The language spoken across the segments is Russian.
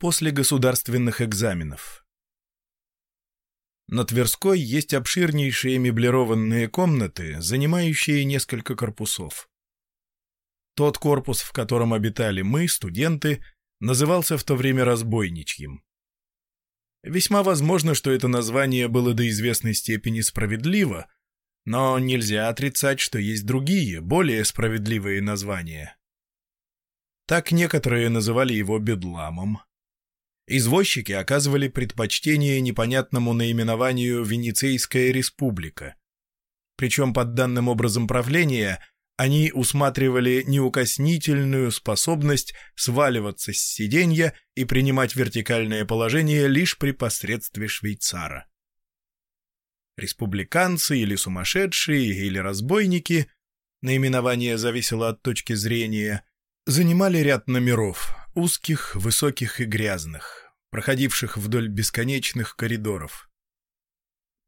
После государственных экзаменов. На Тверской есть обширнейшие меблированные комнаты, занимающие несколько корпусов. Тот корпус, в котором обитали мы, студенты, назывался в то время разбойничьим. Весьма возможно, что это название было до известной степени справедливо, но нельзя отрицать, что есть другие, более справедливые названия. Так некоторые называли его бедламом, Извозчики оказывали предпочтение непонятному наименованию «Венецийская республика». Причем под данным образом правления они усматривали неукоснительную способность сваливаться с сиденья и принимать вертикальное положение лишь при посредстве швейцара. Республиканцы или сумасшедшие, или разбойники, наименование зависело от точки зрения, занимали ряд номеров, узких, высоких и грязных, проходивших вдоль бесконечных коридоров.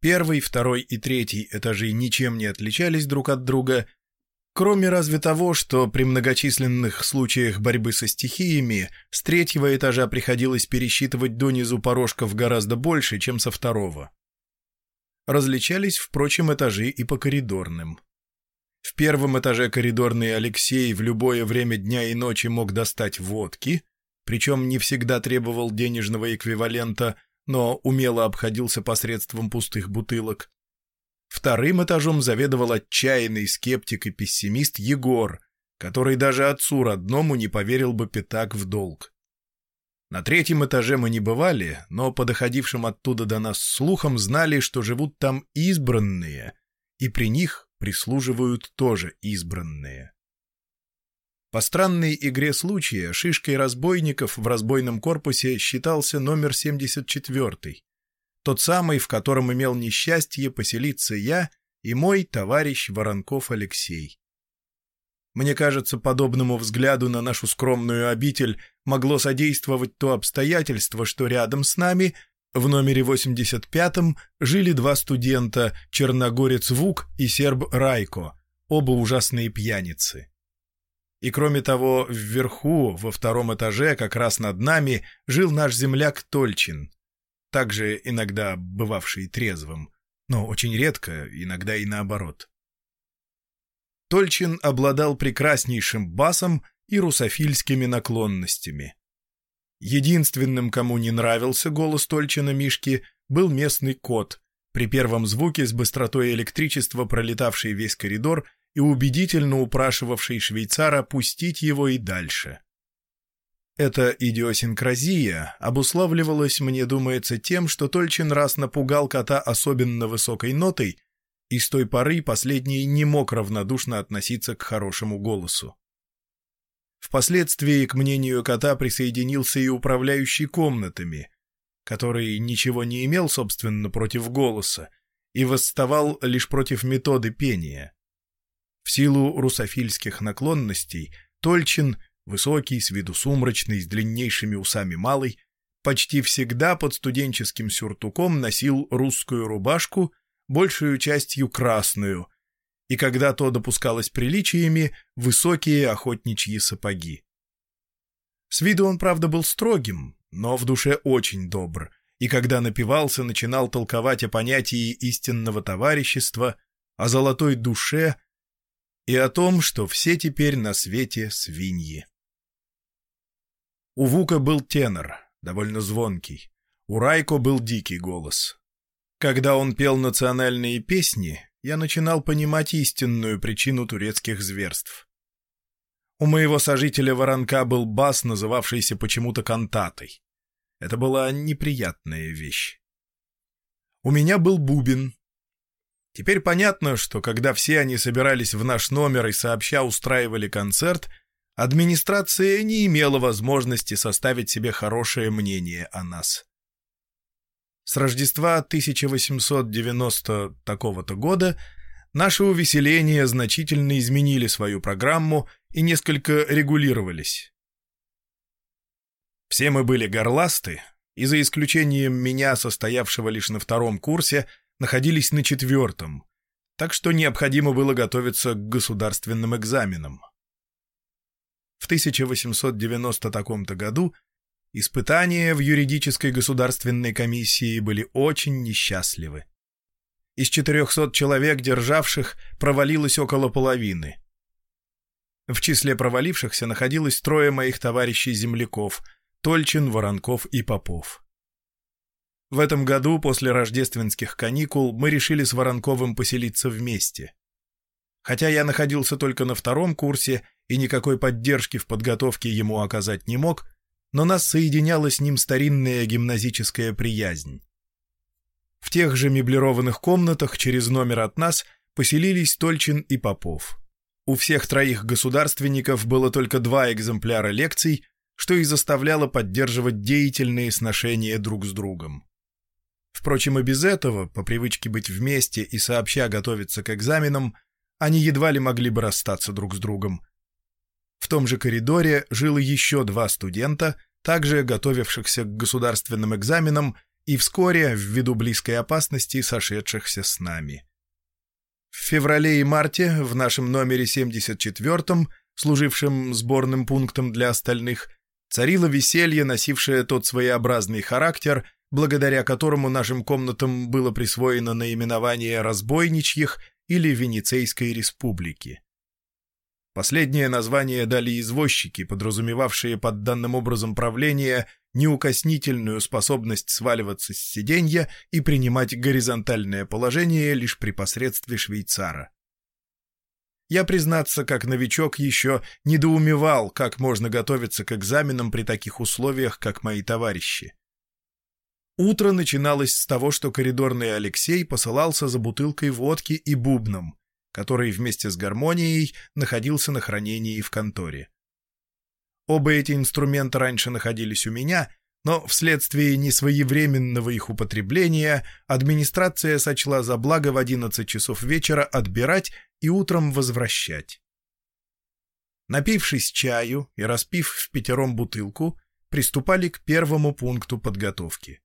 Первый, второй и третий этажи ничем не отличались друг от друга, кроме разве того, что при многочисленных случаях борьбы со стихиями с третьего этажа приходилось пересчитывать донизу порожков гораздо больше, чем со второго. Различались, впрочем, этажи и по коридорным. В первом этаже коридорный Алексей в любое время дня и ночи мог достать водки, причем не всегда требовал денежного эквивалента, но умело обходился посредством пустых бутылок. Вторым этажом заведовал отчаянный скептик и пессимист Егор, который даже отцу родному не поверил бы пятак в долг. На третьем этаже мы не бывали, но по доходившим оттуда до нас слухам знали, что живут там избранные, и при них прислуживают тоже избранные. По странной игре случая шишкой разбойников в разбойном корпусе считался номер 74, тот самый, в котором имел несчастье поселиться я и мой товарищ Воронков Алексей. Мне кажется, подобному взгляду на нашу скромную обитель могло содействовать то обстоятельство, что рядом с нами в номере 85-м жили два студента, черногорец Вук и серб Райко, оба ужасные пьяницы. И кроме того, вверху, во втором этаже, как раз над нами, жил наш земляк Тольчин, также иногда бывавший трезвым, но очень редко, иногда и наоборот. Тольчин обладал прекраснейшим басом и русофильскими наклонностями. Единственным, кому не нравился голос Тольчина Мишки, был местный кот, при первом звуке с быстротой электричества пролетавший весь коридор и убедительно упрашивавший швейцара пустить его и дальше. Эта идиосинкразия обуславливалась, мне думается, тем, что Тольчин раз напугал кота особенно высокой нотой, и с той поры последний не мог равнодушно относиться к хорошему голосу. Впоследствии к мнению кота присоединился и управляющий комнатами, который ничего не имел, собственно, против голоса и восставал лишь против методы пения. В силу русофильских наклонностей Тольчин, высокий, с виду сумрачный, с длиннейшими усами малый, почти всегда под студенческим сюртуком носил русскую рубашку, большую частью красную, и когда то допускалось приличиями, высокие охотничьи сапоги. С виду он, правда, был строгим, но в душе очень добр, и когда напивался, начинал толковать о понятии истинного товарищества, о золотой душе и о том, что все теперь на свете свиньи. У Вука был тенор, довольно звонкий, у Райко был дикий голос. Когда он пел национальные песни, я начинал понимать истинную причину турецких зверств. У моего сожителя Воронка был бас, называвшийся почему-то кантатой. Это была неприятная вещь. У меня был бубен. Теперь понятно, что когда все они собирались в наш номер и сообща устраивали концерт, администрация не имела возможности составить себе хорошее мнение о нас. С Рождества 1890 такого-то года наши увеселения значительно изменили свою программу и несколько регулировались. Все мы были горласты, и за исключением меня, состоявшего лишь на втором курсе, находились на четвертом, так что необходимо было готовиться к государственным экзаменам. В 1890 таком-то году Испытания в юридической государственной комиссии были очень несчастливы. Из 400 человек, державших, провалилось около половины. В числе провалившихся находилось трое моих товарищей-земляков — Тольчин, Воронков и Попов. В этом году, после рождественских каникул, мы решили с Воронковым поселиться вместе. Хотя я находился только на втором курсе и никакой поддержки в подготовке ему оказать не мог, но нас соединяла с ним старинная гимназическая приязнь. В тех же меблированных комнатах через номер от нас поселились Тольчин и Попов. У всех троих государственников было только два экземпляра лекций, что и заставляло поддерживать деятельные сношения друг с другом. Впрочем, и без этого, по привычке быть вместе и сообща готовиться к экзаменам, они едва ли могли бы расстаться друг с другом. В том же коридоре жило еще два студента, также готовившихся к государственным экзаменам и вскоре, ввиду близкой опасности, сошедшихся с нами. В феврале и марте в нашем номере 74-м, служившем сборным пунктом для остальных, царило веселье, носившее тот своеобразный характер, благодаря которому нашим комнатам было присвоено наименование «разбойничьих» или «Венецейской республики». Последнее название дали извозчики, подразумевавшие под данным образом правления неукоснительную способность сваливаться с сиденья и принимать горизонтальное положение лишь при посредстве швейцара. Я, признаться, как новичок еще недоумевал, как можно готовиться к экзаменам при таких условиях, как мои товарищи. Утро начиналось с того, что коридорный Алексей посылался за бутылкой водки и бубном, который вместе с гармонией находился на хранении в конторе. Оба эти инструмента раньше находились у меня, но вследствие несвоевременного их употребления администрация сочла за благо в 11 часов вечера отбирать и утром возвращать. Напившись чаю и распив в пятером бутылку, приступали к первому пункту подготовки.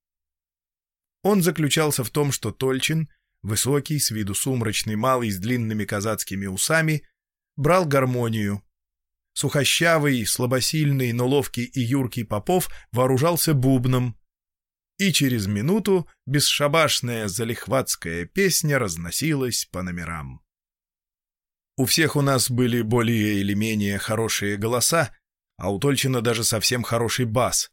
Он заключался в том, что Тольчин — высокий, с виду сумрачный, малый, с длинными казацкими усами, брал гармонию. Сухощавый, слабосильный, но ловкий и юркий Попов вооружался бубном. И через минуту бесшабашная залихватская песня разносилась по номерам. У всех у нас были более или менее хорошие голоса, а у Тольчина даже совсем хороший бас.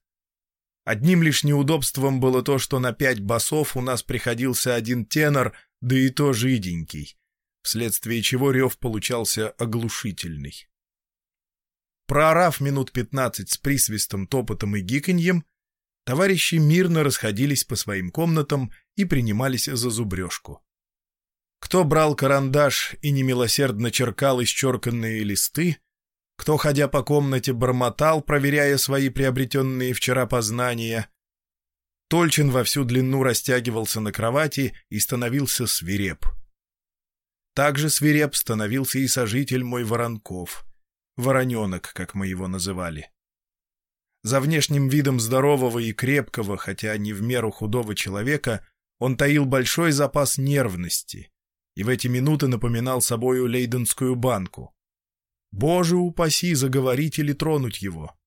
Одним лишь неудобством было то, что на пять басов у нас приходился один тенор, да и то жиденький, вследствие чего рев получался оглушительный. Проорав минут пятнадцать с присвистом, топотом и гиканьем, товарищи мирно расходились по своим комнатам и принимались за зубрежку. Кто брал карандаш и немилосердно черкал исчерканные листы, кто, ходя по комнате, бормотал, проверяя свои приобретенные вчера познания. Тольчин во всю длину растягивался на кровати и становился свиреп. Также свиреп становился и сожитель мой Воронков. Вороненок, как мы его называли. За внешним видом здорового и крепкого, хотя не в меру худого человека, он таил большой запас нервности и в эти минуты напоминал собою лейденскую банку. Боже упаси заговорить или тронуть его.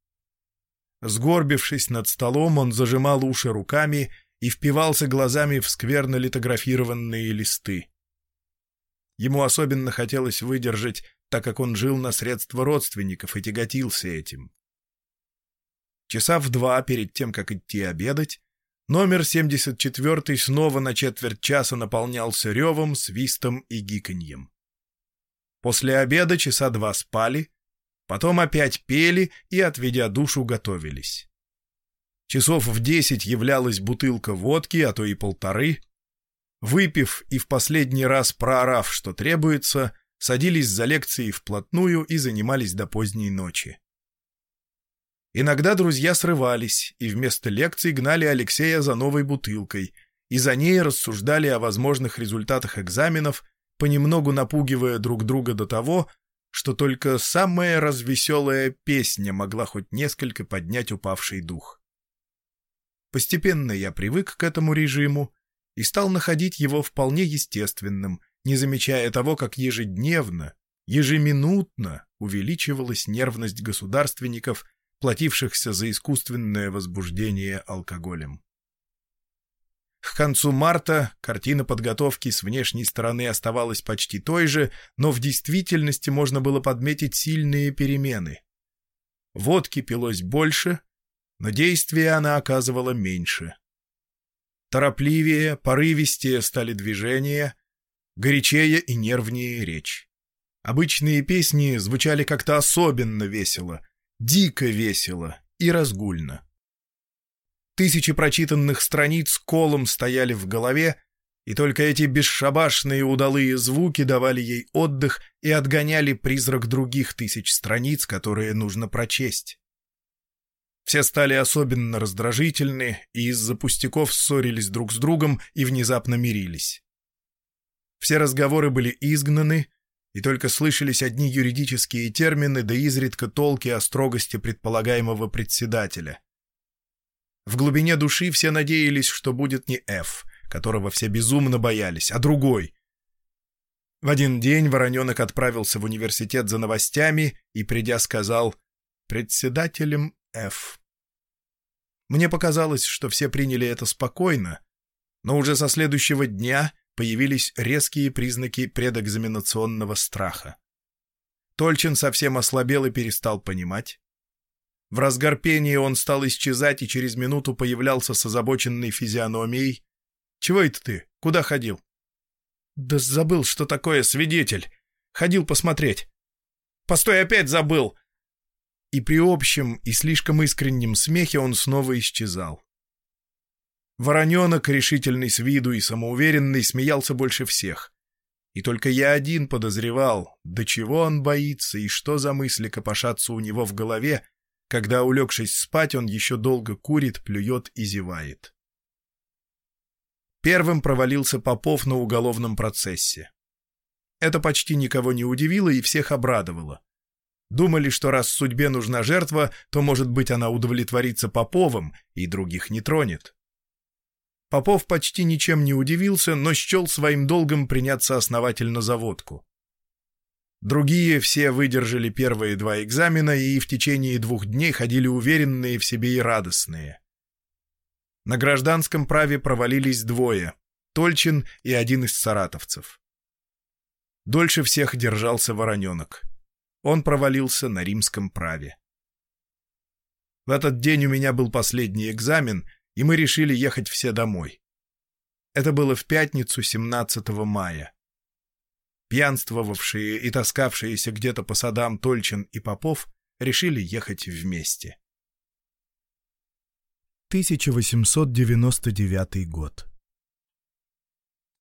Сгорбившись над столом, он зажимал уши руками и впивался глазами в скверно литографированные листы. Ему особенно хотелось выдержать, так как он жил на средства родственников и тяготился этим. Часа в два перед тем, как идти обедать, номер 74 снова на четверть часа наполнялся ревом, свистом и гиканьем. После обеда часа два спали, потом опять пели и, отведя душу, готовились. Часов в десять являлась бутылка водки, а то и полторы. Выпив и в последний раз проорав, что требуется, садились за лекцией вплотную и занимались до поздней ночи. Иногда друзья срывались и вместо лекций гнали Алексея за новой бутылкой, и за ней рассуждали о возможных результатах экзаменов понемногу напугивая друг друга до того, что только самая развеселая песня могла хоть несколько поднять упавший дух. Постепенно я привык к этому режиму и стал находить его вполне естественным, не замечая того, как ежедневно, ежеминутно увеличивалась нервность государственников платившихся за искусственное возбуждение алкоголем. К концу марта картина подготовки с внешней стороны оставалась почти той же, но в действительности можно было подметить сильные перемены. Водки пилось больше, но действия она оказывала меньше. Торопливее, порывистее стали движения, горячее и нервнее речь. Обычные песни звучали как-то особенно весело, дико весело и разгульно. Тысячи прочитанных страниц колом стояли в голове, и только эти бесшабашные удалые звуки давали ей отдых и отгоняли призрак других тысяч страниц, которые нужно прочесть. Все стали особенно раздражительны и из-за пустяков ссорились друг с другом и внезапно мирились. Все разговоры были изгнаны, и только слышались одни юридические термины да изредка толки о строгости предполагаемого председателя. В глубине души все надеялись, что будет не Ф, которого все безумно боялись, а другой. В один день Вороненок отправился в университет за новостями и, придя, сказал «председателем Ф». Мне показалось, что все приняли это спокойно, но уже со следующего дня появились резкие признаки предэкзаменационного страха. Тольчин совсем ослабел и перестал понимать. В разгар пения он стал исчезать и через минуту появлялся с озабоченной физиономией. «Чего это ты? Куда ходил?» «Да забыл, что такое свидетель. Ходил посмотреть». «Постой, опять забыл!» И при общем и слишком искреннем смехе он снова исчезал. Вороненок, решительный с виду и самоуверенный, смеялся больше всех. И только я один подозревал, до чего он боится и что за мысли копошатся у него в голове, когда, улегшись спать, он еще долго курит, плюет и зевает. Первым провалился Попов на уголовном процессе. Это почти никого не удивило и всех обрадовало. Думали, что раз судьбе нужна жертва, то, может быть, она удовлетворится Поповым и других не тронет. Попов почти ничем не удивился, но счел своим долгом приняться основательно за водку. Другие все выдержали первые два экзамена и в течение двух дней ходили уверенные в себе и радостные. На гражданском праве провалились двое — Тольчин и один из саратовцев. Дольше всех держался Вороненок. Он провалился на римском праве. В этот день у меня был последний экзамен, и мы решили ехать все домой. Это было в пятницу 17 мая. Пьянствовавшие и таскавшиеся где-то по садам Тольчин и Попов решили ехать вместе. 1899 год